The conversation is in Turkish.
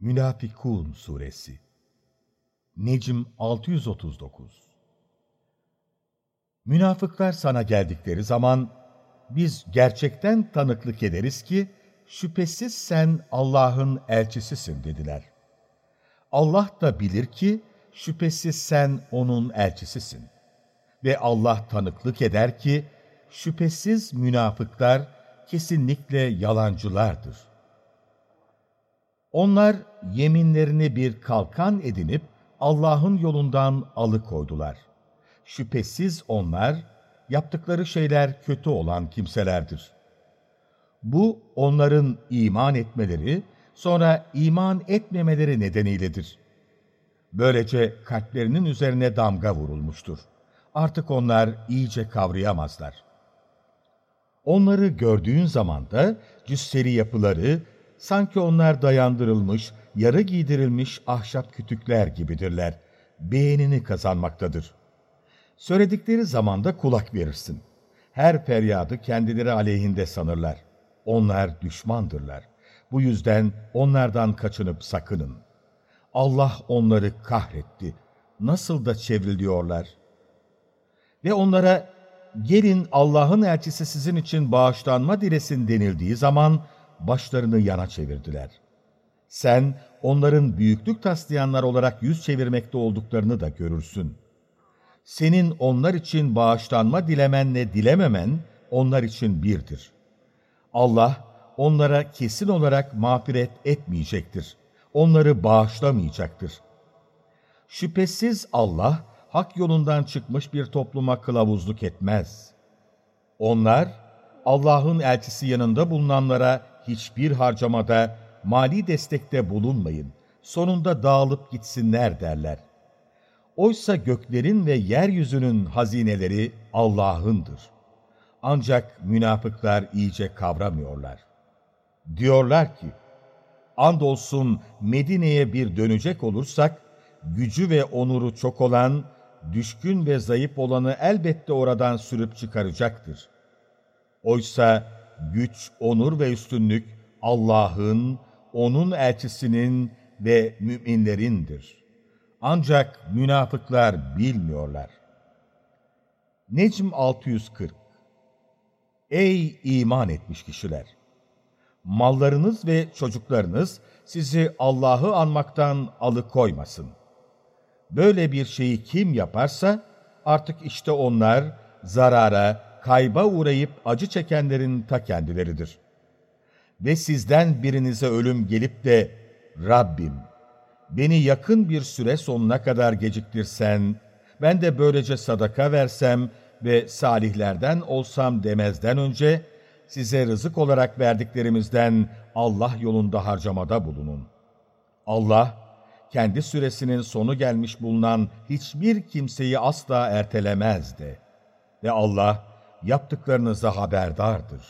Münafikun Suresi Necm 639 Münafıklar sana geldikleri zaman, biz gerçekten tanıklık ederiz ki, şüphesiz sen Allah'ın elçisisin dediler. Allah da bilir ki, şüphesiz sen O'nun elçisisin. Ve Allah tanıklık eder ki, şüphesiz münafıklar kesinlikle yalancılardır. Onlar yeminlerini bir kalkan edinip Allah'ın yolundan alıkoydular. Şüphesiz onlar, yaptıkları şeyler kötü olan kimselerdir. Bu, onların iman etmeleri, sonra iman etmemeleri nedeniyledir. Böylece kalplerinin üzerine damga vurulmuştur. Artık onlar iyice kavrayamazlar. Onları gördüğün zaman da cüsseli yapıları, sanki onlar dayandırılmış, yarı giydirilmiş ahşap kütükler gibidirler. Beğenini kazanmaktadır. Söyledikleri zamanda kulak verirsin. Her feryadı kendileri aleyhinde sanırlar. Onlar düşmandırlar. Bu yüzden onlardan kaçınıp sakının. Allah onları kahretti. Nasıl da çevriliyorlar. Ve onlara gelin Allah'ın elçisi sizin için bağışlanma dilesin denildiği zaman başlarını yana çevirdiler. Sen onların büyüklük taslayanlar olarak yüz çevirmekte olduklarını da görürsün. Senin onlar için bağışlanma dilemenle dilememen onlar için birdir. Allah onlara kesin olarak mağfiret etmeyecektir. Onları bağışlamayacaktır. Şüphesiz Allah, hak yolundan çıkmış bir topluma kılavuzluk etmez. Onlar, Allah'ın elçisi yanında bulunanlara hiçbir harcamada, mali destekte bulunmayın, sonunda dağılıp gitsinler derler. Oysa göklerin ve yeryüzünün hazineleri Allah'ındır. Ancak münafıklar iyice kavramıyorlar. Diyorlar ki, andolsun Medine'ye bir dönecek olursak, gücü ve onuru çok olan, düşkün ve zayıf olanı elbette oradan sürüp çıkaracaktır. Oysa güç, onur ve üstünlük Allah'ın, O'nun elçisinin ve müminlerindir. Ancak münafıklar bilmiyorlar. Necm 640 Ey iman etmiş kişiler! Mallarınız ve çocuklarınız sizi Allah'ı anmaktan alıkoymasın. Böyle bir şeyi kim yaparsa artık işte onlar zarara, kayba uğrayıp acı çekenlerin ta kendileridir. Ve sizden birinize ölüm gelip de Rabbim beni yakın bir süre sonuna kadar geciktirsen, ben de böylece sadaka versem ve salihlerden olsam demezden önce size rızık olarak verdiklerimizden Allah yolunda harcamada bulunun. Allah, kendi süresinin sonu gelmiş bulunan hiçbir kimseyi asla ertelemez de. Ve Allah, yaptıklarınıza haberdardır.